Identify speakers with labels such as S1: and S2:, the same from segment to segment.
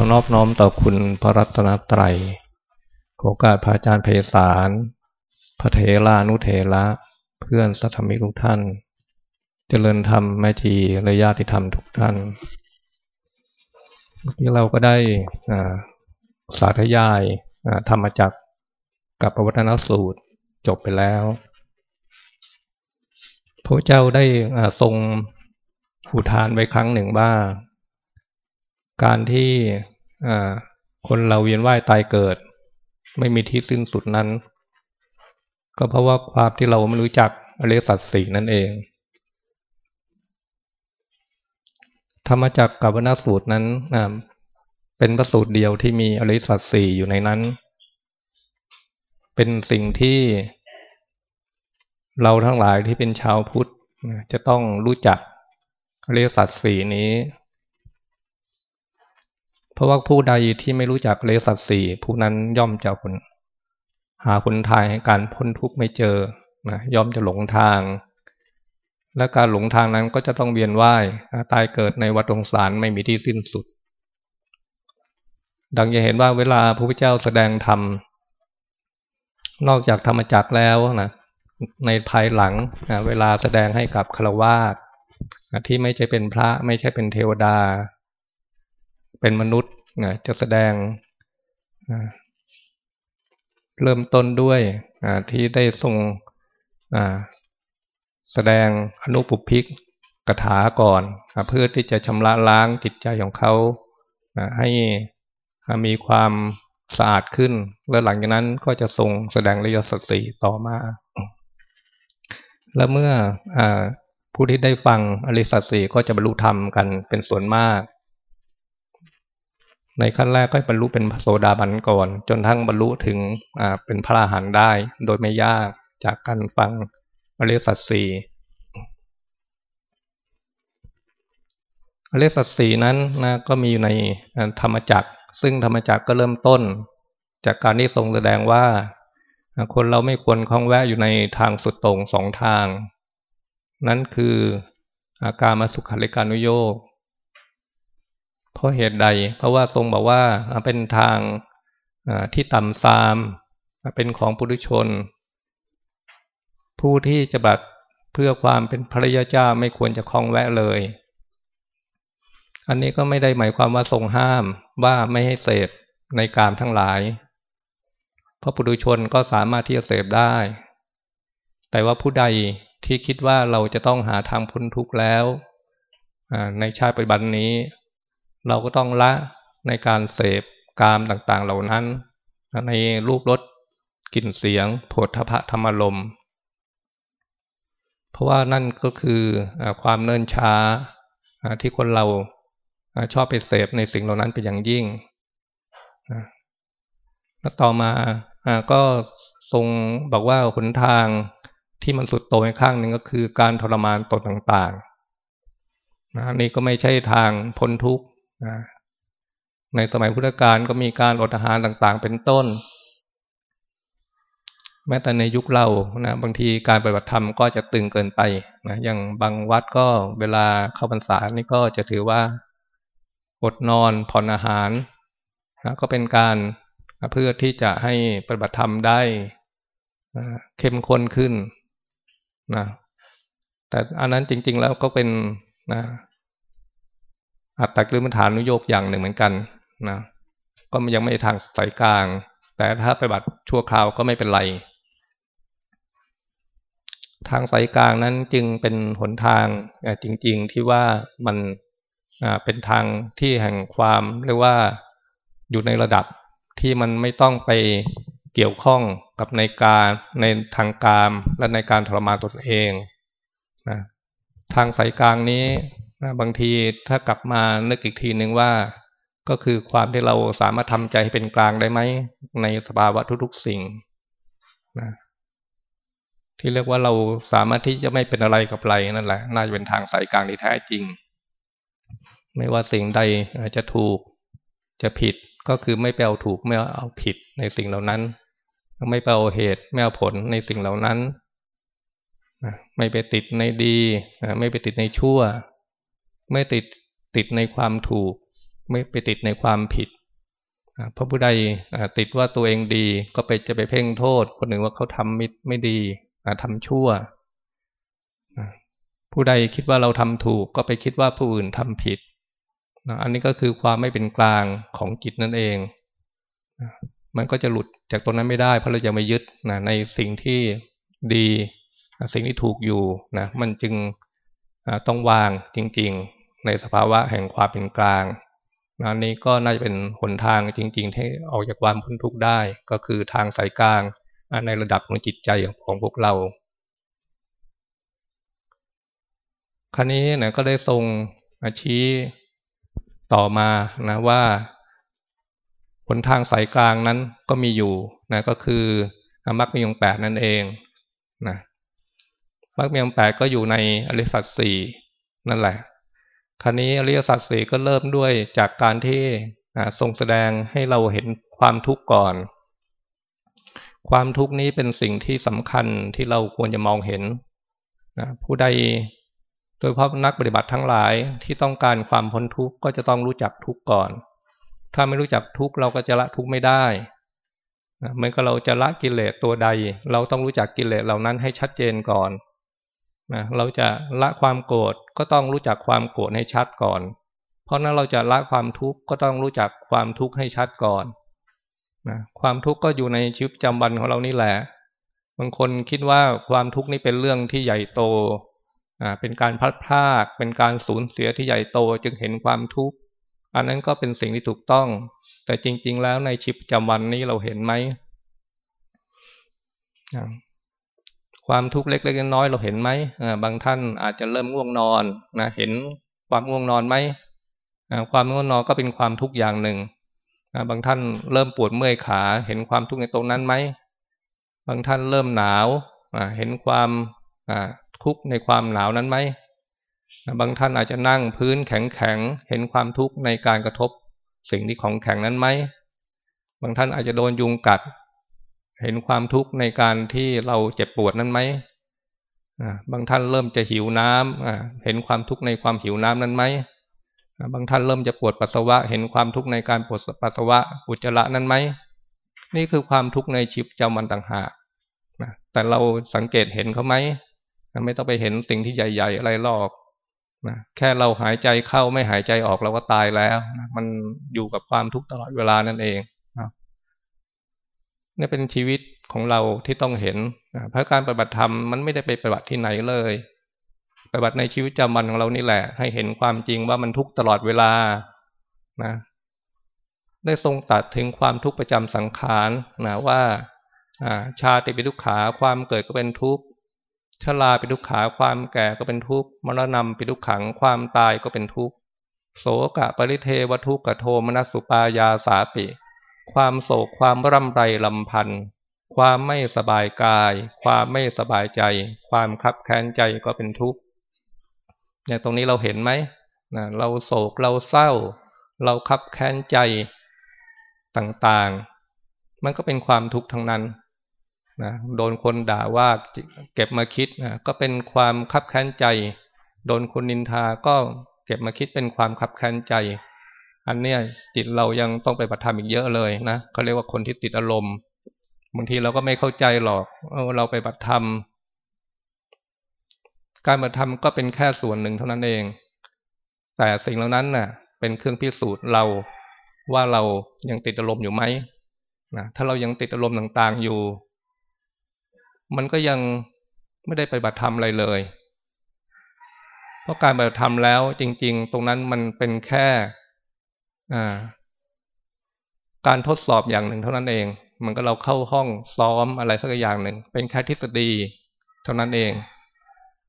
S1: อนอบน้อมต่อคุณพระรัตนตรัย โอกาสพระอาจารย์เพศาร พระเทลานุเทระเพื่อนสัทธมิทุกท่าน เจริญธรรมแม่ทีและญาติธรรมทุกท่านที่เราก็ได้สาธยายธรรมจักกับประวัฒนสูตรจบไปแล้ว พระเจ้าได้ทรงอุทานไว้ครั้งหนึ่งว่า การที่คนเราเวียนว่ายตายเกิด ไม่มีที่สิ้นสุดนั้น ก็เพราะว่าความที่เราไม่รู้จักอริยสัจสี่นั่นเองธรรมจักกับวนสูตรนั้นเป็นพระสูตรเดียวที่มีอริยสัจสี่อยู่ในนั้น เป็นสิ่งที่เราทั้งหลายที่เป็นชาวพุทธจะต้องรู้จักอริยสัจสี่นี้ เพราะว่าผู้ใดที่ไม่รู้จักอริยสัจสี่ผู้นั้นย่อมจะคนหาคนทายให้การพ้นทุกข์ไม่เจอนะย่อมจะหลงทาง และการหลงทางนั้นก็จะต้องเวียนว่ายตายเกิดในวัฏงสารไม่มีที่สิ้นสุด ดังจะเห็นว่าเวลาพระพุทธเจ้าแสดงธรรมนอกจากธรรมจักแล้วนะในภายหลังเวลาแสดงให้กับฆราวาสที่ไม่ใช่เป็นพระไม่ใช่เป็นเทวดา เป็นมนุษย์จะแสดงเริ่มต้นด้วยที่ได้ทรงแสดงอนุปุพิกกถาก่อนเพื่อที่จะชำระล้างจิตใจของเขาให้มีความสะอาดขึ้น แล้วหลังจากนั้นก็จะทรงแสดงระยสัตสีต่อมา แล้วเมื่ออผู้ที่ได้ฟังอริสัตสีก็จะบรรลุธรรมกันเป็นส่วนมาก ในขั้นแรกก็บรรลุเป็นโสดาบันก่อน จนทั้งบรรลุถึงเป็นพระอรหันต์ได้โดยไม่ยากจากการฟังอริสัตสีอริสัตสีนั้นนะก็มีอยู่ในธรรมจักร ซึ่งธรรมจักรก็เริ่มต้น จากการที่ทรงแสดงว่า คนเราไม่ควรคล้องแวะอยู่ในทางสุดตรงสองทาง นั่นคืออาการมาสุขาริการุโยก เพราะเหตุใด เพราะว่าทรงบอกว่าเป็นทางที่ต่ำซามเป็นของปุถุชน ผู้ที่จะบัดเพื่อความเป็นพระยาเจ้าไม่ควรจะคล้องแวะเลย อันนี้ก็ไม่ได้หมายความว่าทรงห้ามว่าไม่ให้เสพในการทั้งหลาย เพราะปุถุชนก็สามารถที่จะเสพได้ แต่ว่าผู้ใดที่คิดว่าเราจะต้องหาทางพ้นทุกข์แล้วในชาติปัจจุบันนี้ เราก็ต้องละในการเสพกามต่างๆเหล่านั้น ในรูปรสกลิ่นเสียงโผฏฐะธรรมลมเพราะว่านั่นก็คือความเนิ่นช้าที่คนเราชอบไปเสพในสิ่งเหล่านั้นเป็นอย่างยิ่งแล้วต่อมาก็ทรงบอกว่าหนทางที่มันสุดโต่งข้างหนึ่งก็คือการทรมานตนต่างๆนะนี่ก็ไม่ใช่ทางพ้นทุกข์ ในสมัยพุทธกาลก็มีการอดอาหารต่างๆ เป็นต้น แม้แต่ในยุคเรานะบางทีการปฏิบัติธรรมก็จะตึงเกินไปนะอย่างบางวัดก็เวลาเข้าพรรษานี่ก็จะถือว่าอดนอนผ่อนอาหารนะก็เป็นการเพื่อที่จะให้ปฏิบัติธรรมได้เข้มข้นขึ้นนะแต่อันนั้นจริง ๆ แล้วก็เป็นนะ อัตตกลืมฐานนุโยกอย่างหนึ่งเหมือนกันนะก็ยังไม่ทางสายกลาง แต่ถ้าไปบัติชั่วคราวก็ไม่เป็นไร ทางสายกลางนั้นจึงเป็นหนทางจริง ๆที่ว่ามันเป็นทางที่แห่งความเรียกว่าอยู่ในระดับที่มันไม่ต้องไปเกี่ยวข้องกับในการในทางการและในการทรมานตนเองนะทางสายกลางนี้ นะบางทีถ้ากลับมานึกอีกทีหนึ่งว่า ก็คือความที่เราสามารถทำใจให้เป็นกลางได้ไหม ในสภาวะทุกๆสิ่งนะที่เรียกว่าเราสามารถที่จะไม่เป็นอะไรกับอะไรนั่นแหละ น่าจะเป็นทางสายกลางที่แท้จริง ไม่ว่าสิ่งใดจะถูกจะผิดก็คือไม่ไปเอาถูกไม่เอาผิดในสิ่งเหล่านั้น ไม่ไปเอาเหตุไม่เอาผลในสิ่งเหล่านั้นไม่ไปติดในดีไม่ไปติดในชั่ว ไม่ติดติดในความถูก ไม่ไปติดในความผิดพระผู้ใดติดว่าตัวเองดีก็ไปจะไปเพ่งโทษ คนหนึ่งว่าเขาทำมิไม่ดีทำชั่ว ผู้ใดคิดว่าเราทำถูกก็ไปคิดว่าผู้อื่นทำผิด อันนี้ก็คือความไม่เป็นกลางของจิตนั่นเอง มันก็จะหลุดจากตรงนั้นไม่ได้เพราะเราจะไม่ยึดนะในสิ่งที่ดี สิ่งที่ถูกอยู่นะมันจึงต้องวางจริง ๆ ในสภาวะแห่งความเป็นกลางอันนี้ก็น่าจะเป็นหนทางจริง ๆ ที่ออกจากความพ้นทุกข์ได้ ก็คือทางสายกลางในระดับของจิตใจของพวกเราครั้นี้นะก็ได้ทรงชี้ต่อมานะว่าหนทางสายกลางนั้นก็มีอยู่นะก็คือมรรคมีองแปดนั่นเองนะมรรคมีองแปดก็อยู่ในอริสัตสี่นั่นแหละ คราวนี้อริยสัจสี่ก็เริ่มด้วยจากการที่ทรงแสดงให้เราเห็นความทุกข์ก่อน ความทุกข์นี้เป็นสิ่งที่สำคัญที่เราควรจะมองเห็นนะผู้ใดโดยเฉพาะนักปฏิบัติทั้งหลายที่ต้องการความพ้นทุกข์ก็จะต้องรู้จักทุกข์ก่อน ถ้าไม่รู้จักทุกข์เราก็จะละทุกข์ไม่ได้เหมือนกับเราจะละกิเลสตัวใด เราต้องรู้จักกิเลสเหล่านั้นให้ชัดเจนก่อน นะเราจะละความโกรธก็ต้องรู้จักความโกรธให้ชัดก่อน เพราะนั้นเราจะละความทุกข์ก็ต้องรู้จักความทุกข์ให้ชัดก่อนนะความทุกข์ก็อยู่ในชีวิตประจำวันของเรานี่แหละบางคนคิดว่าความทุกข์นี่เป็นเรื่องที่ใหญ่โตอ่าเป็นการพัดพลากเป็นการสูญเสียที่ใหญ่โตจึงเห็นความทุกข์อันนั้นก็เป็นสิ่งที่ถูกต้อง แต่จริง ๆ แล้วในชีวิตประจำวันนี้เราเห็นไหม ความทุกข์เล็กๆน้อยๆเราเห็นไหมบางท่านอาจจะเริ่มง่วงนอนนะเห็นความง่วงนอนไหมความง่วงนอนก็เป็นความทุกข์อย่างหนึ่งบางท่านเริ่มปวดเมื่อยขาเห็นความทุกข์ในตรงนั้นไหมบางท่านเริ่มหนาวเห็นความทุกข์ในความหนาวนั้นไหมบางท่านอาจจะนั่งพื้นแข็งๆเห็นความทุกข์ในการกระทบสิ่งที่ของแข็งนั้นไหมบางท่านอาจจะโดนยุงกัด เห็นความทุกข์ในการที่เราเจ็บปวดนั้นไหมบางท่านเริ่มจะหิวน้ำเห็นความทุกข์ในความหิวน้ำนั้นไหมบางท่านเริ่มจะปวดปัสสาวะ เห็นความทุกข์ในการปวดปัสสาวะอุจจาระนั้นไหมนี่คือความทุกข์ในชีวิตประจำวันต่างหากแต่เราสังเกตเห็นเขาไหมไม่ต้องไปเห็นสิ่งที่ใหญ่ ๆ อะไรหรอกนะแค่เราหายใจเข้าไม่หายใจออกเราก็ตายแล้วนะมันอยู่กับความทุกข์ตลอดเวลานั่นเอง นี่เป็นชีวิตของเราที่ต้องเห็นเพราะการปฏิบัติธรรมมันไม่ได้ไปปฏิบัติที่ไหนเลยปฏิบัติในชีวิตประจำวันของเรานี่แหละ ให้เห็นความจริงว่ามันทุกตลอดเวลานะได้ทรงตัดถึงความทุกข์ประจำสังขารนะว่าชาติเป็นทุกขาความเกิดก็เป็นทุกข์ชราเป็นทุกขาความแก่ก็เป็นทุกข์มรณะเป็นทุกขังความตายก็เป็นทุกข์โสกะปริเทวทุกขโทมนัสสุปายาสาปิ ความโศกความร่ำไรลำพันธ์ความไม่สบายกาย ความไม่สบายใจ ความคับแค้นใจก็เป็นทุกข์เนี่ยตรงนี้เราเห็นไหมนะเราโศกเราเศร้า เราคับแค้นใจต่างๆ มันก็เป็นความทุกข์ทั้งนั้นนะโดนคนด่าว่าเก็บมาคิดนะก็เป็นความคับแค้นใจ โดนคนนินทาก็เก็บมาคิดเป็นความคับแค้นใจ อันเนี้ยจิตเรายังต้องไปปฏิธรรมอีกเยอะเลยนะเขาเรียกว่าคนที่ติดอารมณ์บางทีเราก็ไม่เข้าใจหรอกเออเราไปปฏิธรรม การปฏิธรรมก็เป็นแค่ส่วนหนึ่งเท่านั้นเอง แต่สิ่งเหล่านั้นน่ะ เป็นเครื่องพิสูจน์เราว่าเรายังติดอารมณ์อยู่ไหมนะถ้าเรายังติดอารมณ์ต่างๆอยู่ มันก็ยังไม่ได้ไปบัติธรรมอะไรเลย เพราะการปฏิธรรมแล้วจริง ๆ ตรงนั้นมันเป็นแค่ การทดสอบอย่างหนึ่งเท่านั้นเอง มันก็เราเข้าห้องซ้อมอะไรสักอย่างหนึ่ง เป็นแค่ทฤษฎีเท่านั้นเอง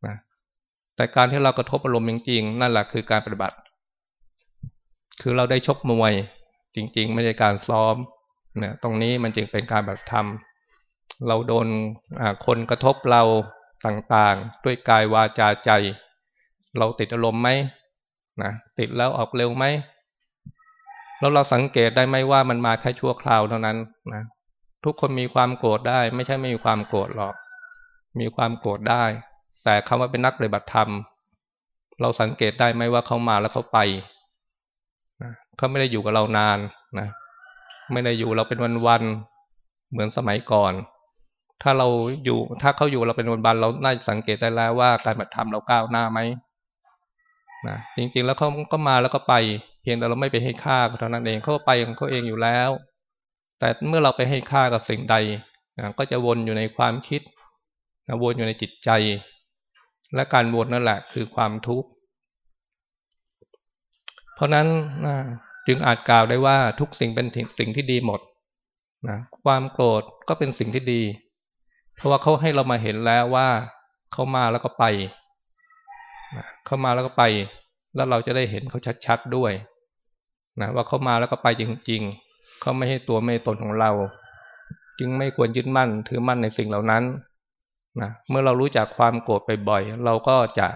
S1: นะแต่การที่เรากระทบอารมณ์จริงๆนั่นแหละคือการปฏิบัติ คือเราได้ชกมวยจริง ๆ ไม่ใช่การซ้อมเนี่ยตรงนี้มันจึงเป็นการแบบทำเราโดนคนกระทบเราต่างๆ ด้วยกายวาจาใจ เราติดอารมณ์ไหมนะติดแล้วออกเร็วไหม แล้วเราสังเกตได้ไหมว่ามันมาแค่ชั่วคราวเท่านั้นนะทุกคนมีความโกรธได้ ไม่ใช่ไม่มีความโกรธหรอก มีความโกรธได้ แต่คำว่าเป็นนักปฏิบัติธรรม เราสังเกตได้ไหมว่าเขามาแล้วเขาไปนะเขาไม่ได้อยู่กับเรานานนะไม่ได้อยู่เราเป็นวันๆเหมือนสมัยก่อน ถ้าเราอยู่ ถ้าเขาอยู่เราเป็นวันๆเราน่าสังเกตได้แล้วว่าการปฏิธรรมเราก้าวหน้าไหมนะจริงๆแล้วเขาก็มาแล้วก็ไป เพียงแต่เราไม่ไปให้ค่าเท่านั้นเองเขาไปของเขาเองอยู่แล้ว แต่เมื่อเราไปให้ค่ากับสิ่งใดนะก็จะวนอยู่ในความคิดนะวนอยู่ในจิตใจ และการวนนั่นแหละคือความทุกข์ เพราะนั้นนะจึงอาจกล่าวได้ว่าทุกสิ่งเป็นสิ่งที่ดีหมดนะความโกรธก็เป็นสิ่งที่ดี เพราะว่าเขาให้เรามาเห็นแล้วว่าเขามาแล้วก็ไปเข้ามาแล้วก็ไป แล้วเราจะได้เห็นเขาชัดๆด้วยนะว่าเขามาแล้วก็ไปจริงๆเขาไม่ให้ตัวไม่ตนของเรา จึงไม่ควรยึดมั่นถือมั่นในสิ่งเหล่านั้นนะเมื่อเรารู้จักความโกรธไปบ่อยเราก็จะ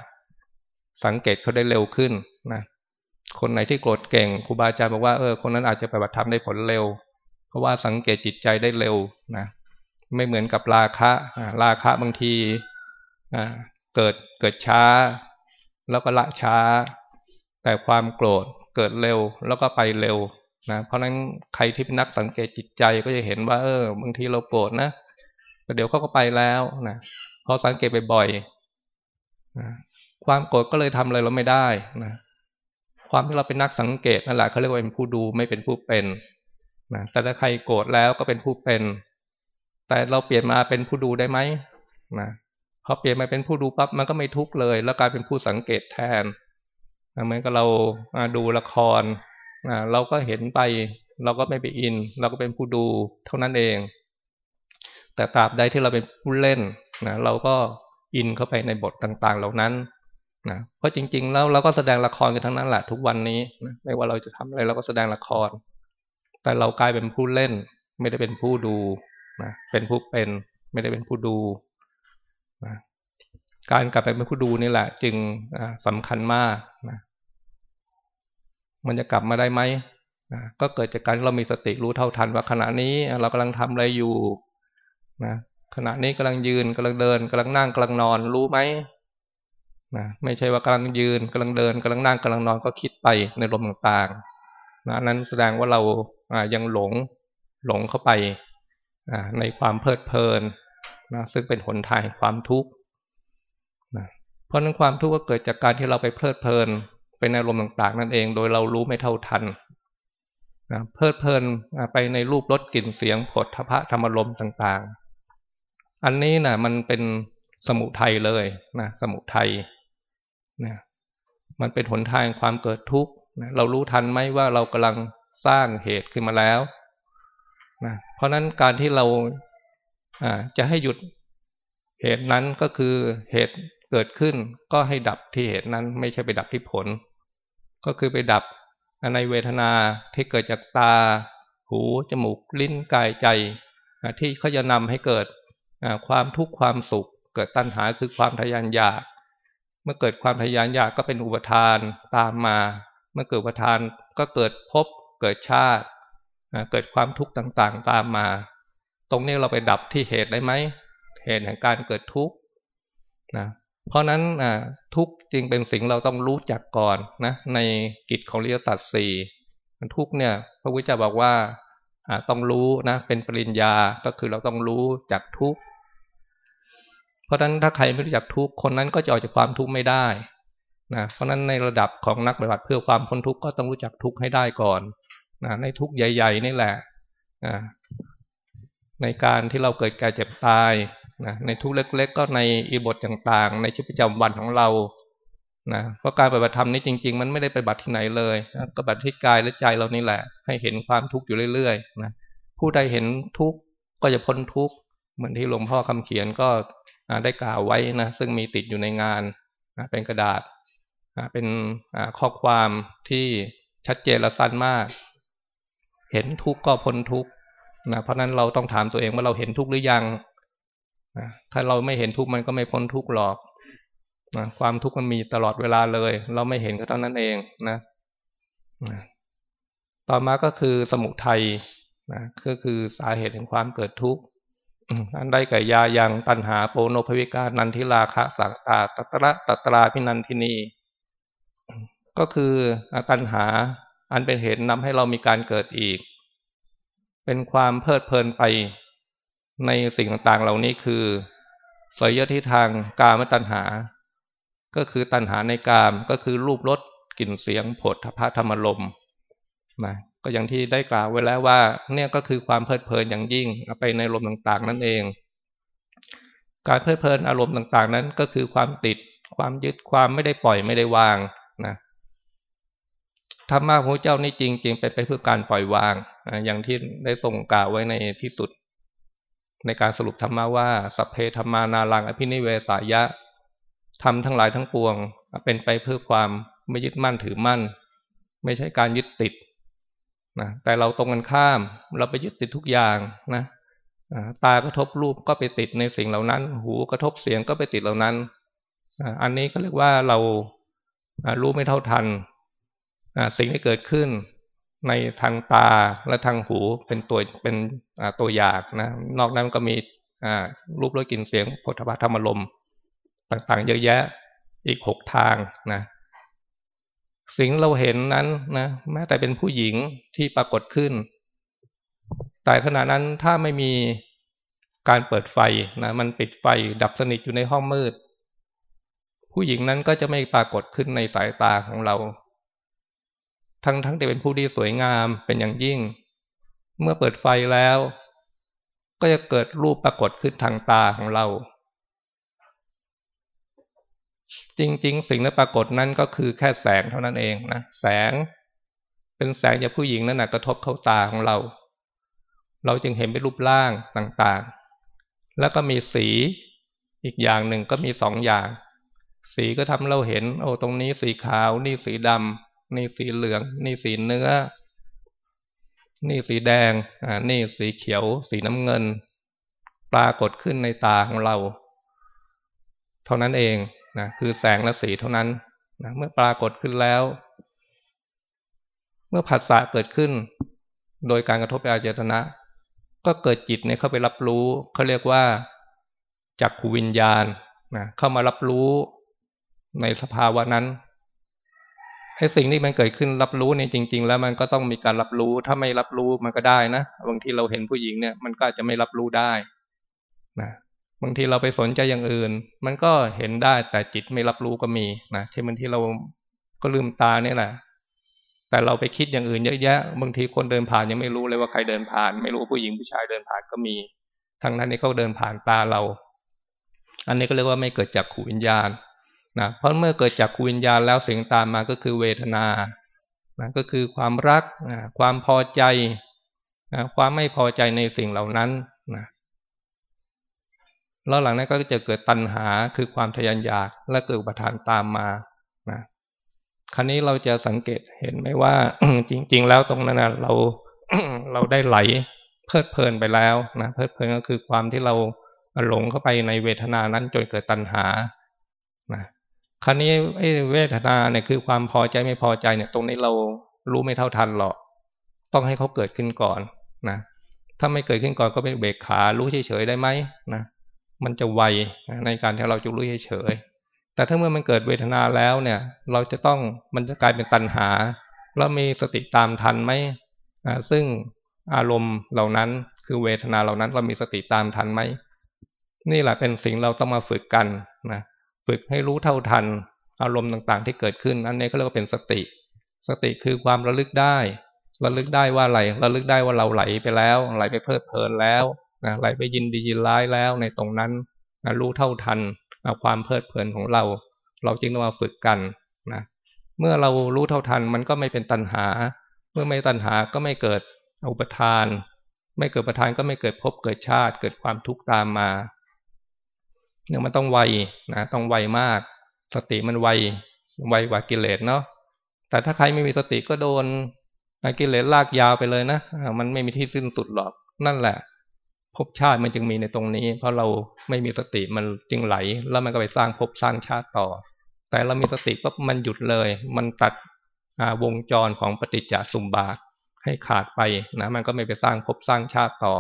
S1: สังเกตเขาได้เร็วขึ้นนะคนไหนที่โกรธเก่งครูบาอาจารย์บอกว่าเออคนนั้นอาจจะไปบัติธรรมได้ผลเร็ว เพราะว่าสังเกตจิตใจได้เร็วนะไม่เหมือนกับราคะราคะบางทีเกิดเกิดช้า แล้วก็ละช้า แต่ความโกรธเกิดเร็วแล้วก็ไปเร็วนะเพราะฉะนั้นใครที่เป็นนักสังเกตจิตใจก็จะเห็นว่า เออบางทีเราโกรธนะแต่เดี๋ยวเขาก็ไปแล้วนะพอสังเกตไปบ่อยนะความโกรธก็เลยทำอะไรเราไม่ได้นะความที่เราเป็นนักสังเกตนั่นแหละเขาเรียกว่าเป็นผู้ดูไม่เป็นผู้เป็นนะแต่ถ้าใครโกรธแล้วก็เป็นผู้เป็น แต่เราเปลี่ยนมาเป็นผู้ดูได้ไหมนะพอเปลี่ยนมาเป็นผู้ดูปั๊บมันก็ไม่ทุกข์เลย แล้วกลายเป็นผู้สังเกตแทน เหมือนกับเราดูละครเราก็เห็นไป เราก็ไม่ไปอิน เราก็เป็นผู้ดูเท่านั้นเอง แต่ตราบใดที่เราเป็นผู้เล่นนะเราก็อินเข้าไปในบทต่างๆ เหล่านั้นนะเพราะจริง ๆ แล้วเราก็แสดงละครกันทั้งนั้นแหละทุกวันนี้นะไม่ว่าเราจะทำอะไรเราก็แสดงละคร แต่เรากลายเป็นผู้เล่น ไม่ได้เป็นผู้ดูนะเป็นผู้เป็น ไม่ได้เป็นผู้ดู การกลับไปเป็นผู้ดูนี่แหละ จึงสำคัญมากนะมันจะกลับมาได้ไหมนะก็เกิดจากการเรามีสติรู้เท่าทันว่าขณะนี้เรากำลังทำอะไรอยู่นะขณะนี้กำลังยืนกำลังเดินกำลังนั่งกำลังนอนรู้ไหมนะไม่ใช่ว่ากำลังยืนกำลังเดินกำลังนั่งกำลังนอนก็คิดไปในลมต่างๆนะนั้นแสดงว่าเรายังหลงหลงเข้าไปในความเพลิดเพลินนะซึ่งเป็นหนทางความทุกข์ ราะนั้นความทุกข์ก็เกิดจากการที่เราไปเพลิดเพลินไปในอารมณ์ต่างๆ นั่นเอง โดยเรารู้ไม่เท่าทันนะเพลิดเพลินไปในรูปรสกลิ่นเสียงผลทพะธรรมลมต่างๆ อันนี้นะมันเป็นสมุทัยเลยนะสมุทัยนะมันเป็นหนทางความเกิดทุกข์นะเรารู้ทันไหมว่าเรากำลังสร้างเหตุขึ้นมาแล้วนะเพราะนั้นการที่เราจะให้หยุดเหตุนั้นก็คือเหตุ เกิดขึ้นก็ให้ดับที่เหตุนั้นไม่ใช่ไปดับที่ผล ก็คือไปดับในเวทนาที่เกิดจากตา หูจมูกลิ้นกายใจ ที่เขาจะนำให้เกิดความทุกข์ความสุข เกิดตัณหาคือความทยานอยากเมื่อเกิดความทยานอยากก็เป็นอุปทานตามมา เมื่อเกิดอุปทานก็เกิดภพเกิดชาติเกิดความทุกข์ต่างๆ ตามมา ตรงนี้เราไปดับที่เหตุได้ไหมเหตุแห่งการเกิดทุกข์นะ เพราะนั้นทุกจริงเป็นสิ่งเราต้องรู้จักก่อนนะในกิจของริยสัตว์สี่ทุกเนี่ยพระพุทธเจ้าบอกว่าต้องรู้นะเป็นปริญญาก็คือเราต้องรู้จักทุกเพราะฉะนั้นถ้าใครไม่รู้จักทุกคนนั้นก็จะออกจากความทุกข์ไม่ได้นะเพราะฉะนั้นในระดับของนักปฏิบัติเพื่อความพ้นทุกข์ก็ต้องรู้จักทุกข์ให้ได้ก่อนนะในทุกข์ใหญ่ ๆ นี่แหละนะในการที่เราเกิดแการเจ็บตาย นะในทุกเล็ก ๆ ก็ในอีบทต่างๆ ในชีวิตประจำวันของเรานะเพราะการปฏิบัติธรรมนี้จริง ๆ มันไม่ได้ไปบัติที่ไหนเลยนะก็บัติที่กายและใจเรานี่แหละ ให้เห็นความทุกข์อยู่เรื่อยๆนะผู้ใดเห็นทุกข์ก็จะพ้นทุกข์เหมือนที่หลวงพ่อคำเขียนก็ได้กล่าวไว้นะซึ่งมีติดอยู่ในงานนะเป็นกระดาษนะเป็นข้อความที่ชัดเจนและสั้นมาก เห็นทุกข์ก็พ้นทุกข์นะเพราะนั้นเราต้องถามตัวเองว่าเราเห็นทุกข์หรือยัง ถ้าเราไม่เห็นทุกข์มันก็ไม่พ้นทุกข์หรอกนะความทุกข์มันมีตลอดเวลาเลย เราไม่เห็นก็เท่านั้นเองนะนะต่อมาก็คือสมุทัยนะก็คือสาเหตุแห่งความเกิดทุกข์อันใดก่ยายังตัณหาโปโนภวิกานันทิลาคะสังตาตตระตตราพินันทินีก็คือตัณหาอันเป็นเหตุนำให้เรามีการเกิดอีก เป็นความเพลิดเพลินไป ในสิ่งต่างๆ เหล่านี้คือสยที่ทางกามตัณหา ก็คือตัณหาในกามก็คือรูปรสกลิ่นเสียงผลทพธรรมลมนะก็อย่างที่ได้กล่าวไว้แล้วว่า เนี่ยก็คือความเพลิดเพลินอย่างยิ่งไปในลมต่างๆ นั่นเอง การเพลิดเพลินอารมณ์ต่างๆ นั้นก็คือความติด ความยึดความไม่ได้ปล่อยไม่ได้วางนะธรรมะของเจ้านี่จริง ๆ เป็นไปเพื่อการปล่อยวาง อย่างที่ได้ส่งกล่าวไว้ในที่สุด ในการสรุปธรรมะว่าสัพเพธรรมานารังอภินิเวสายะทำทั้งหลายทั้งปวง เป็นไปเพื่อความไม่ยึดมั่นถือมั่น ไม่ใช่การยึดติดนะแต่เราตรงกันข้ามเราไปยึดติดทุกอย่างนะตากระทบรูปก็ไปติดในสิ่งเหล่านั้น หูกระทบเสียงก็ไปติดเหล่านั้น อันนี้ก็เรียกว่าเรารู้ไม่เท่าทันสิ่งที่เกิดขึ้น ในทางตาและทางหูเป็นตัวเป็นตัวอย่างนะ นอกนั้นก็มีรูปรสกลิ่นเสียงผลธรรมลมต่างๆ เยอะแยะอีกหกทางนะ สิ่งเราเห็นนั้นนะแม้แต่เป็นผู้หญิงที่ปรากฏขึ้น แต่ขณะนั้นถ้าไม่มีการเปิดไฟนะมันปิดไฟดับสนิทอยู่ในห้องมืด ผู้หญิงนั้นก็จะไม่ปรากฏขึ้นในสายตาของเรา ทั้งทั้งที่เป็นผู้ที่สวยงามเป็นอย่างยิ่ง เมื่อเปิดไฟแล้ว ก็จะเกิดรูปปรากฏขึ้นทางตาของเรา จริง ๆ สิ่งที่ปรากฏนั้นก็คือแค่แสงเท่านั้นเองนะแสง เป็นแสงจากผู้หญิงนั่นนะกระทบเข้าตาของเรา เราจึงเห็นเป็นรูปร่างต่างๆ แล้วก็มีสีอีกอย่างหนึ่งก็มีสองอย่าง สีก็ทำเราเห็น โอ้ตรงนี้สีขาวนี่สีดำ นี่สีเหลือง นี่สีเนื้อ นี่สีแดง อ่า นี่สีเขียว สีน้ำเงิน ปรากฏขึ้นในตาของเรา เท่านั้นเองนะคือแสงและสีเท่านั้นนะเมื่อปรากฏขึ้นแล้ว เมื่อผัสสะเกิดขึ้น โดยการกระทบอาเจตนะ ก็เกิดจิตเนี่ยเข้าไปรับรู้เขาเรียกว่าจักขูวิญญาณนะเข้ามารับรู้ในสภาวะนั้น ให้สิ่งที่มันเกิดขึ้นรับรู้เนี่ยจริง ๆ แล้วมันก็ต้องมีการรับรู้ถ้าไม่รับรู้มันก็ได้นะบางทีเราเห็นผู้หญิงเนี่ยมันก็จะไม่รับรู้ได้นะบางทีเราไปสนใจอย่างอื่น มันก็เห็นได้แต่จิตไม่รับรู้ก็มีนะเช่นบางทีเราก็ลืมตาเนี่ยแหละแต่เราไปคิดอย่างอื่นเยอะแยะบางทีคนเดินผ่านยังไม่รู้เลยว่าใครเดินผ่าน ไม่รู้ผู้หญิงผู้ชายเดินผ่านก็มีทั้งนั้นนี่เขาเดินผ่านตาเรา อันนี้ก็เรียกว่าไม่เกิดจากขูวิญญาณ นะเพราะเมื่อเกิดจากวิญญาณแล้วสิ่งตามมาก็คือเวทนานะก็คือความรักนะความพอใจนะความไม่พอใจในสิ่งเหล่านั้นนะแล้วหลังนั้นก็จะเกิดตัณหาคือความทยานอยากและเกิดอุปทานตามมานะครั้นี้เราจะสังเกตเห็นไหมว่า จริง ๆ แล้วตรงนั้นนะเราเราได้ไหลเพลิดเพลินไปแล้วนะเพลิดเพลินก็คือความที่เราหลงเข้าไปในเวทนานั้นจนเกิดตัณหานะ ครั้นี้เวทนาเนี่ยคือความพอใจไม่พอใจเนี่ย ตรงนี้เรารู้ไม่เท่าทันหรอก ต้องให้เขาเกิดขึ้นก่อนนะถ้าไม่เกิดขึ้นก่อนก็เป็นเบกขารู้เฉยๆได้ไหมนะมันจะไวในการที่เราจะรู้เฉยๆแต่ถ้าเมื่อมันเกิดเวทนาแล้วเนี่ย เราจะต้องมันจะกลายเป็นตัณหา แล้วมีสติตามทันไหมซึ่งอารมณ์เหล่านั้นคือเวทนาเหล่านั้นเรามีสติตามทันไหมนี่แหละเป็นสิ่งเราต้องมาฝึกกันนะ ฝึกให้รู้เท่าทัน อารมณ์ต่างๆ ที่เกิดขึ้นอันนี้ก็เรียกว่าเป็นสติ สติคือความระลึกได้ ระลึกได้ว่าอะไรระลึกได้ว่าเราไหลไปแล้วไหลไปเพลิดเพลินแล้วนะไหลไปยินดียินร้ายแล้วในตรงนั้นนะรู้เท่าทันนะความเพลิดเพลินของเรา เราจึงต้องมาฝึกกันนะเมื่อเรารู้เท่าทันมันก็ไม่เป็นตัณหา เมื่อไม่ตัณหาก็ไม่เกิดอุปทาน ไม่เกิดประทานก็ไม่เกิดภพเกิดชาติ เกิดความทุกข์ตามมา เนี่ยมันต้องไวนะต้องไวมาก สติมันไวไวกว่ากิเลสเนาะแต่ถ้าใครไม่มีสติก็โดนกิเลสลากยาวไปเลยนะมันไม่มีที่สิ้นสุดหรอก นั่นแหละภพชาติมันจึงมีในตรงนี้ เพราะเราไม่มีสติมันจึงไหล แล้วมันก็ไปสร้างภพสร้างชาติต่อ แต่เรามีสติปั๊บมันหยุดเลย มันตัดวงจรของปฏิจจสมบาทให้ขาดไปนะมันก็ไม่ไปสร้างภพสร้างชาติต่อ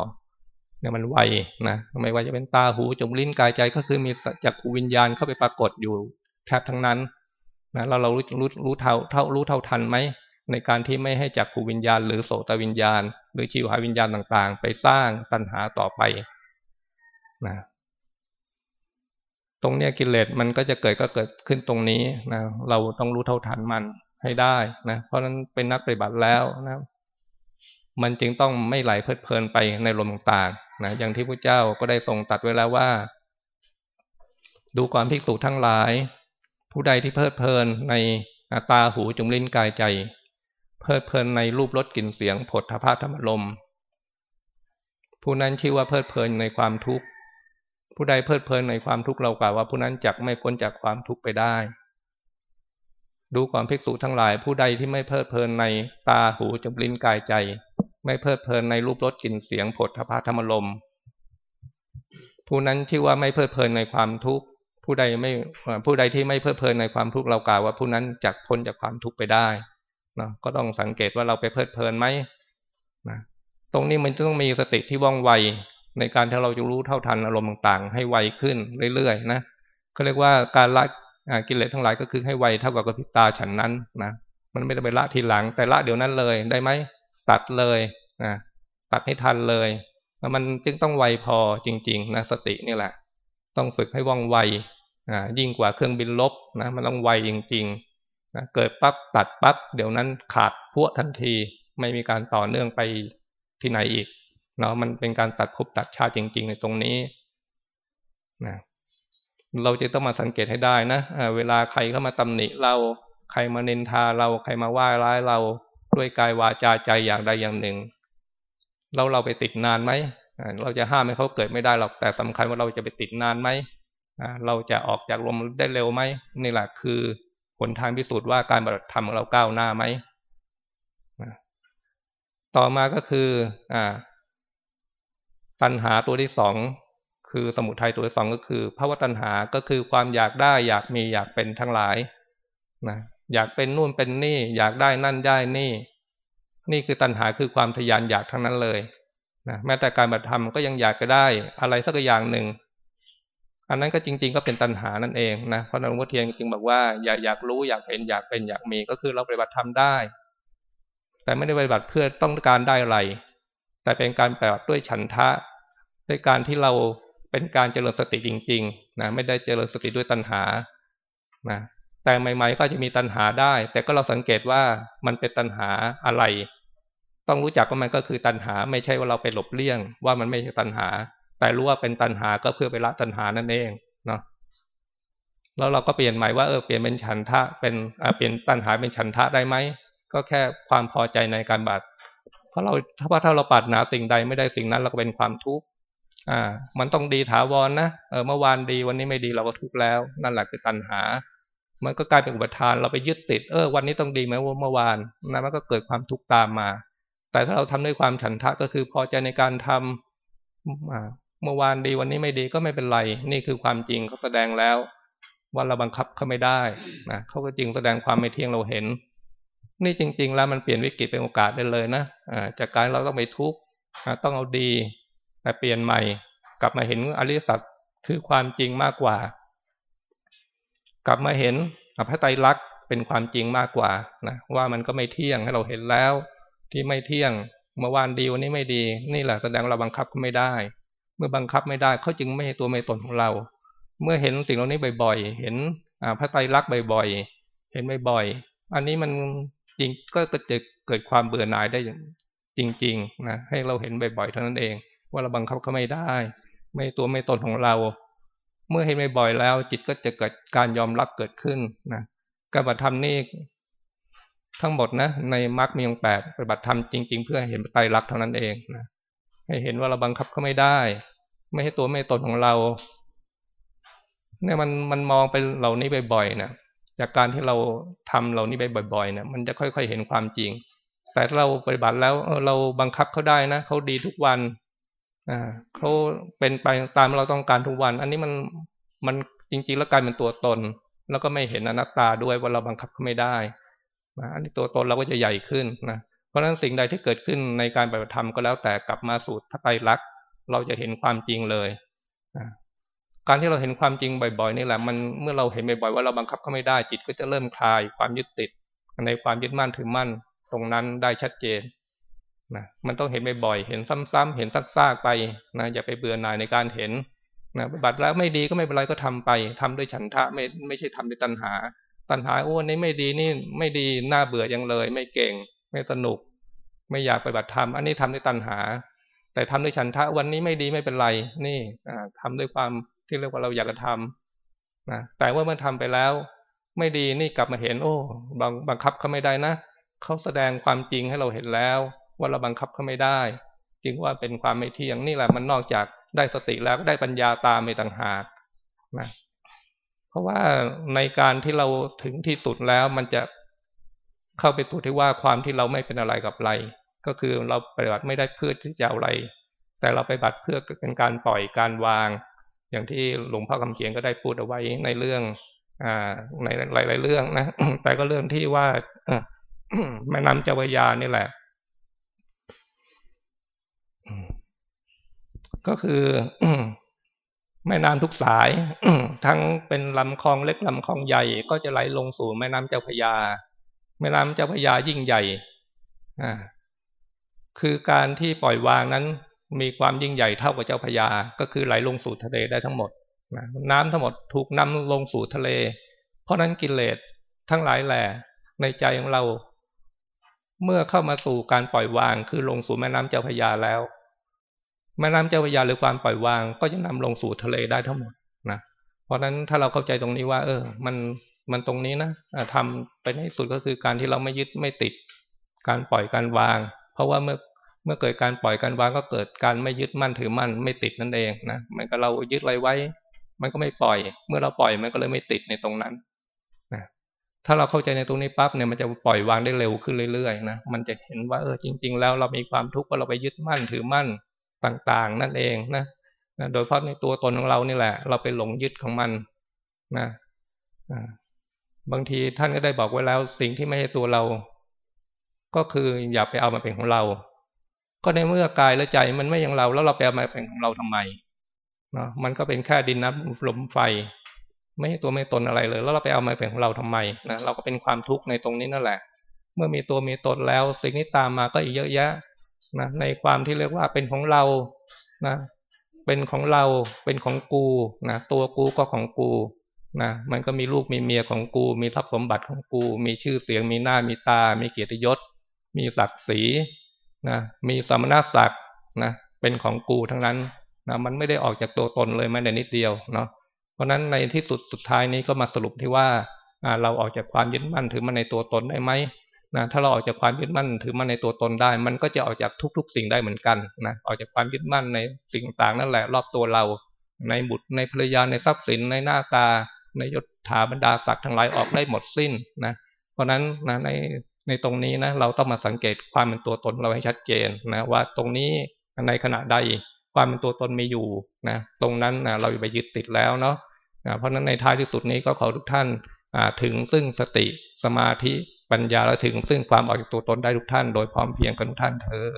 S1: เนี่ยมันไวนะไม่ว่าจะเป็นตาหูจมูกลิ้นกายใจก็คือมีจักรวิญญาณเข้าไปปรากฏอยู่แทบทั้งนั้นนะเราเรารู้รู้รู้เท่าเท่ารู้เท่าทันไหมในการที่ไม่ให้จักขูวิญญาณ หรือโสตวิญญาณ หรือชิวหาวิญญาณต่างๆ ไปสร้างตัณหาต่อไปนะตรงเนี้ยกิเลสมันก็จะเกิดก็เกิดขึ้นตรงนี้นะเราต้องรู้เท่าทันมันให้ได้นะเพราะนั้นเป็นนักปฏิบัติแล้วนะ มันจึงต้องไม่ไหลเพลิดเพลินไปในลมต่างๆนะอย่างที่พระเจ้าก็ได้ทรงตัดไว้แล้วว่า ดูความภิกษุทั้งหลาย ผู้ใดที่เพลิดเพลินในตาหูจมลิ้นกายใจ เพลิดเพลินในรูปรสกลิ่นเสียงผลทพะธรรมลมผู้นั้นชื่อว่าเพลิดเพลินในความทุกข์ ผู้ใดเพลิดเพลินในความทุกข์เรากล่าวว่า ผู้นั้นจักไม่พ้นจากความทุกข์ไปได้ ดูความภิกษุทั้งหลาย ผู้ใดที่ไม่เพลิดเพลินในตาหูจมูกลิ้นกายใจ ไม่เพลิดเพลินในรูปรสกลิ่นเสียงผลทพะธรรมลมผู้นั้นชื่อว่าไม่เพลิดเพลินในความทุกข์ผู้ใดไม่ผู้ใดที่ไม่เพลิดเพลินในความทุกข์เรากล่าวว่าผู้นั้นจักพ้นจากความทุกข์ไปได้นะก็ต้องสังเกตว่าเราไปเพลิดเพลินไหมนะตรงนี้มันต้องมีสติที่ว่องไวในการที่เราจะรู้เท่าทันอารมณ์ต่างๆ ให้ไวขึ้นเรื่อยๆนะเขาเรียกว่าการละกิเลสทั้งหลายก็คือให้ไวเท่ากับกระพริบตาฉันนั้นนะมันไม่ได้ไปละทีหลังแต่ละเดี๋ยวนั้นเลยได้ไหม ตัดเลยนะตัดให้ทันเลยมันจึงต้องไวพอจริง ๆนะสตินี่แหละ ต้องฝึกให้ว่องไวอ่ายิ่งกว่าเครื่องบินลบนะมันต้องไวจริงๆนะเกิดปั๊บตัดปั๊บเดี๋ยวนั้นขาดพวทันทีไม่มีการต่อเนื่องไปที่ไหนอีกเนาะมันเป็นการตัดภพตัดชาติจริง ๆ ในตรงนี้นะเราจะต้องมาสังเกตให้ได้นะเวลาใครเข้ามาตำหนิเราใครมาเนินทาเราใครมาว่าร้ายเรา ด้วยกายวาจาใจอย่างใดอย่างหนึ่งเราเราไปติดนานไหมเราจะห้ามให้เขาเกิดไม่ได้หรอกแต่สำคัญว่าเราจะไปติดนานไหมเราจะออกจากลมได้เร็วไหมนี่แหละคือผลทางพิสูจน์ว่าการปฏิบัติธรรมของเราก้าวหน้าไหมต่อมาก็คืออ่าตัณหาตัวที่สองคือสมุทัยตัวที่สองก็คือภาวะตัณหาก็คือความอยากได้อยากมีอยากเป็นทั้งหลายนะ อยากเป็นนู่นเป็นนี่ อยากได้นั่นได้นี่ นี่คือตัณหาคือความทยานอยากทั้งนั้นเลยนะแม้แต่การบัตรธรรมก็ยังอยากจะได้อะไรสักอย่างหนึ่ง อันนั้นก็จริง ๆ ก็เป็นตัณหานั่นเองนะเพราะนันทเทียนจึงบอกว่าอยากอยากรู้อยากเห็นอยากเป็นอยากมีก็คือเราปฏิบัติธรรมได้ แต่ไม่ได้ปฏิบัติเพื่อต้องการได้อะไร แต่เป็นการปฏิบัติด้วยฉันทะด้วยการที่เราเป็นการเจริญสติจริง ๆ นะไม่ได้เจริญสติด้วยตัณหานะ แต่ใหม่ ๆ ก็จะมีตัณหาได้ แต่ก็เราสังเกตว่ามันเป็นตัณหาอะไร ต้องรู้จักว่ามันก็คือตัณหา ไม่ใช่ว่าเราไปหลบเลี่ยง ว่ามันไม่ใช่ตัณหา แต่รู้ว่าเป็นตัณหาก็เพื่อไปละตัณหานั่นเองเนาะแล้วเราก็เปลี่ยนใหม่ว่าเออเปลี่ยนเป็นฉันทะเป็นเปลี่ยนตัณหาเป็นฉันทะได้ไหมก็แค่ความพอใจในการบัตรเพราะเราถ้าว่าถ้าเราปรารถนาสิ่งใดไม่ได้สิ่งนั้นเราก็เป็นความทุกข์อ่า มันต้องดีถาวรนนะเออเมื่อวานดีวันนี้ไม่ดีเราก็ทุกข์แล้ว นั่นแหละคือตัณหา มันก็กลายเป็นอุปทานเราไปยึดติดเออวันนี้ต้องดีไหมว่าเมื่อวานนั่นมันก็เกิดความทุกข์ตามมา แต่ถ้าเราทำด้วยความฉันทะก็คือพอใจในการทำอ่าเมื่อวานดีวันนี้ไม่ดีก็ไม่เป็นไร นี่คือความจริงเขาแสดงแล้ว ว่าเราบังคับเขาไม่ได้นะเขาก็จริงแสดงความไม่เที่ยงเราเห็น นี่จริง ๆ แล้วมันเปลี่ยนวิกฤตเป็นโอกาสได้เลยนะอ่าจากการเราต้องไปทุกข์ต้องเอาดีแต่เปลี่ยนใหม่ กลับมาเห็นอริสัจคือความจริงมากกว่า กลับมาเห็นอภัตรลักษณ์เป็นความจริงมากกว่านะว่ามันก็ไม่เที่ยงให้เราเห็นแล้ว ที่ไม่เที่ยงเมื่อวานดีวันนี้ไม่ดี นี่แหละแสดงเราบังคับก็ไม่ได้ เมื่อบังคับไม่ได้เขาจึงไม่ให้ตัวไม่ตนของเรา เมื่อเห็นสิ่งเหล่านี้บ่อย ๆ เห็นพระไตรลักษณ์บ่อยๆ เห็นบ่อยๆ อันนี้มันจริงก็จะเกิดความเบื่อหน่ายได้จริงๆนะให้เราเห็นบ่อยๆเท่านั้นเอง ว่าเราบังคับเขาไม่ได้ ไม่ตัวไม่ตนของเรา เมื่อเห็นบ่อยแล้ว จิตก็จะเกิดการยอมรับเกิดขึ้นนะการปฏิบัติธรรมนี่ทั้งหมดนะในมรรคมีองแปดปฏิบัติธรรมจริง ๆ เพื่อเห็นไตรลักษณ์เท่านั้นเองนะให้เห็นว่าเราบังคับเขาไม่ได้ ไม่ให้ตัวไม่ตนของเราเนี่ยมันมันมองไปเหล่านี้บ่อยๆนะจากการที่เราทำเหล่านี้ไปบ่อยๆเนี่ยมันจะค่อยๆเห็นความจริง แต่เราปฏิบัติแล้วเราบังคับเขาได้นะเขาดีทุกวัน เขาเป็นไปตามเราต้องการทุกวัน อันนี้มันมันจริงๆแล้วกลายเป็นตัวตน แล้วก็ไม่เห็นอนัตตาด้วยว่าเราบังคับเขาไม่ได้นะอันนี้ตัวตนเราก็จะใหญ่ขึ้นนะเพราะฉะนั้นสิ่งใดที่เกิดขึ้นในการปฏิบัติธรรมก็แล้วแต่กลับมาสู่ไตรลักษณ์เราจะเห็นความจริงเลยนะการที่เราเห็นความจริงบ่อยๆนี่แหละมันเมื่อเราเห็นบ่อยๆว่าเราบังคับเขาไม่ได้จิตก็จะเริ่มคลายความยึดติดในความยึดมั่นถือมั่นตรงนั้นได้ชัดเจน นะมันต้องเห็นบ่อยๆเห็นซ้ำๆเห็นซักๆไปนะอย่าไปเบื่อหน่ายในการเห็นนะบัตรแล้วไม่ดีก็ไม่เป็นไรก็ทำไปทำด้วยฉันทะไม่ไม่ใช่ทำด้วยตัณหา ตัณหาโอ้นี่ไม่ดีนี่ไม่ดีน่าเบื่อยังเลย ไม่เก่ง ไม่สนุก ไม่อยากไปบัตรธรรมอันนี้ทำด้วยตัณหา แต่ทำด้วยฉันทะวันนี้ไม่ดีไม่เป็นไร นี่ทำด้วยความที่เรียกว่าเราอยากจะทำนะแต่ว่าเมื่อทำไปแล้ว ไม่ดีนี่กลับมาเห็น โอ้บังบังคับเขาไม่ได้นะเขาแสดงความจริงให้เราเห็นแล้ว ว่าเราบังคับเขาไม่ได้ จึงว่าเป็นความไม่เที่ยงนี่แหละมันนอกจากได้สติแล้วก็ได้ปัญญาตามไปต่างหากนะเพราะว่าในการที่เราถึงที่สุดแล้วมันจะเข้าไปสู่ที่ว่าความที่เราไม่เป็นอะไรกับอะไร ก็คือเราปฏิบัติไม่ได้เพื่อที่จะเอาอะไร แต่เราไปบัติเพื่อเป็นการปล่อยการวาง อย่างที่หลวงพ่อคำเขียนก็ได้พูดเอาไว้ในเรื่องอ่าในหลาย ๆ เรื่องนะแต่ก็เรื่องที่ว่าแม่น้ำเจ้าพระยานี่แหละ ก็คือแม่น้ำทุกสาย ทั้งเป็นลำคลองเล็กลำคลองใหญ่ ก็จะไหลลงสู่แม่น้ำเจ้าพยา แม่น้ำเจ้าพยายิ่งใหญ่คือการที่ปล่อยวางนั้น มีความยิ่งใหญ่เท่ากับเจ้าพยา ก็คือไหลลงสู่ทะเลได้ทั้งหมดน้ำทั้งหมดถูกนำลงสู่ทะเล เพราะนั้นกิเลสทั้งหลายแหล่ในใจของเรา เมื่อเข้ามาสู่การปล่อยวางคือลงสู่แม่น้ำเจ้าพยาแล้ว แม่น้ำเจ้าพระยาหรือความปล่อยวาง ก็จะนำลงสู่ทะเลได้ทั้งหมดนะเพราะฉะนั้นถ้าเราเข้าใจตรงนี้ว่า เออ มันมันตรงนี้นะทำไปให้สุดก็คือการที่เราไม่ยึดไม่ติด การปล่อยการวาง เพราะว่าเมื่อเมื่อเกิดการปล่อยการวางก็เกิดการไม่ยึดมั่นถือมั่นไม่ติดนั่นเองนะมันก็เรายึดอะไรไว้ มันก็ไม่ปล่อย เมื่อเราปล่อยมันก็เลยไม่ติดในตรงนั้นนะถ้าเราเข้าใจในตรงนี้ปั๊บเนี่ยมันจะปล่อยวางได้เร็วขึ้นเรื่อยๆนะมันจะเห็นว่าเออจริง ๆ แล้วเรามีความทุกข์ว่าะเราไปยึดมั่นถือมั่น ต่างๆ นั่นเองนะนะโดยเพราะในตัวตนของเรานี่แหละ เราไปหลงยึดของมันนะบางทีท่านก็ได้บอกไว้แล้ว สิ่งที่ไม่ใช่ตัวเรา ก็คืออย่าไปเอามาเป็นของเรา ก็ในเมื่อกายและใจมันไม่อย่างเรา แล้วเราไปเอามาเป็นของเราทำไมเนาะมันก็เป็นแค่ดินน้ำลมไฟ ไม่ตัวไม่ตนอะไรเลย แล้วเราไปเอามาเป็นของเราทำไมนะเราก็เป็นความทุกข์ในตรงนี้นั่นแหละ เมื่อมีตัวมีตนแล้ว สิ่งนี้ตามมาก็อีกเยอะแยะ นะในความที่เรียกว่าเป็นของเรานะเป็นของเราเป็นของกูนะตัวกูก็ของกูนะมันก็มีลูกมีเมียของกู มีทรัพย์สมบัติของกู มีชื่อเสียงมีหน้ามีตา มีเกียรติยศ มีศักดิ์ศรีนะมีสมณศักดิ์นะเป็นของกูทั้งนั้นนะมันไม่ได้ออกจากตัวตนเลยแม้แต่นิดเดียวเนาะเพราะฉะนั้นในที่สุดสุดท้ายนี้ก็มาสรุปที่ว่าเราออกจากความยึดมั่นถือมันในตัวตนได้ไหม นะถ้าเราออกจากความยึดมั่นถือมั่นในตัวตนได้ มันก็จะออกจากทุก ๆ สิ่งได้เหมือนกันนะออกจากความยึดมั่นในสิ่งต่างนั่นแหละรอบตัวเรา ในบุตรในภรรยาในทรัพย์สินในหน้าตา ในยศถาบรรดาศักดิ์ทั้งหลายออกได้หมดสิ้นนะเพราะฉะนั้นนะในในตรงนี้นะเราต้องมาสังเกตความเป็นตัวตนเราให้ชัดเจนนะว่าตรงนี้ในขณะใดความเป็นตัวตนมีอยู่นะตรงนั้นนะเราไปยึดติดแล้วเนาะเพราะฉะนั้นในท้ายที่สุดนี้ก็ขอทุกท่านถึงซึ่งสติสมาธิ ปัญญาและถึงซึ่งความออกจากตัวตนได้ทุกท่าน โดยพร้อมเพียงกันทุกท่านเทอ